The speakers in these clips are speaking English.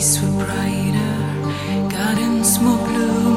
days were brighter, gardens more blooming,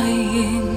lost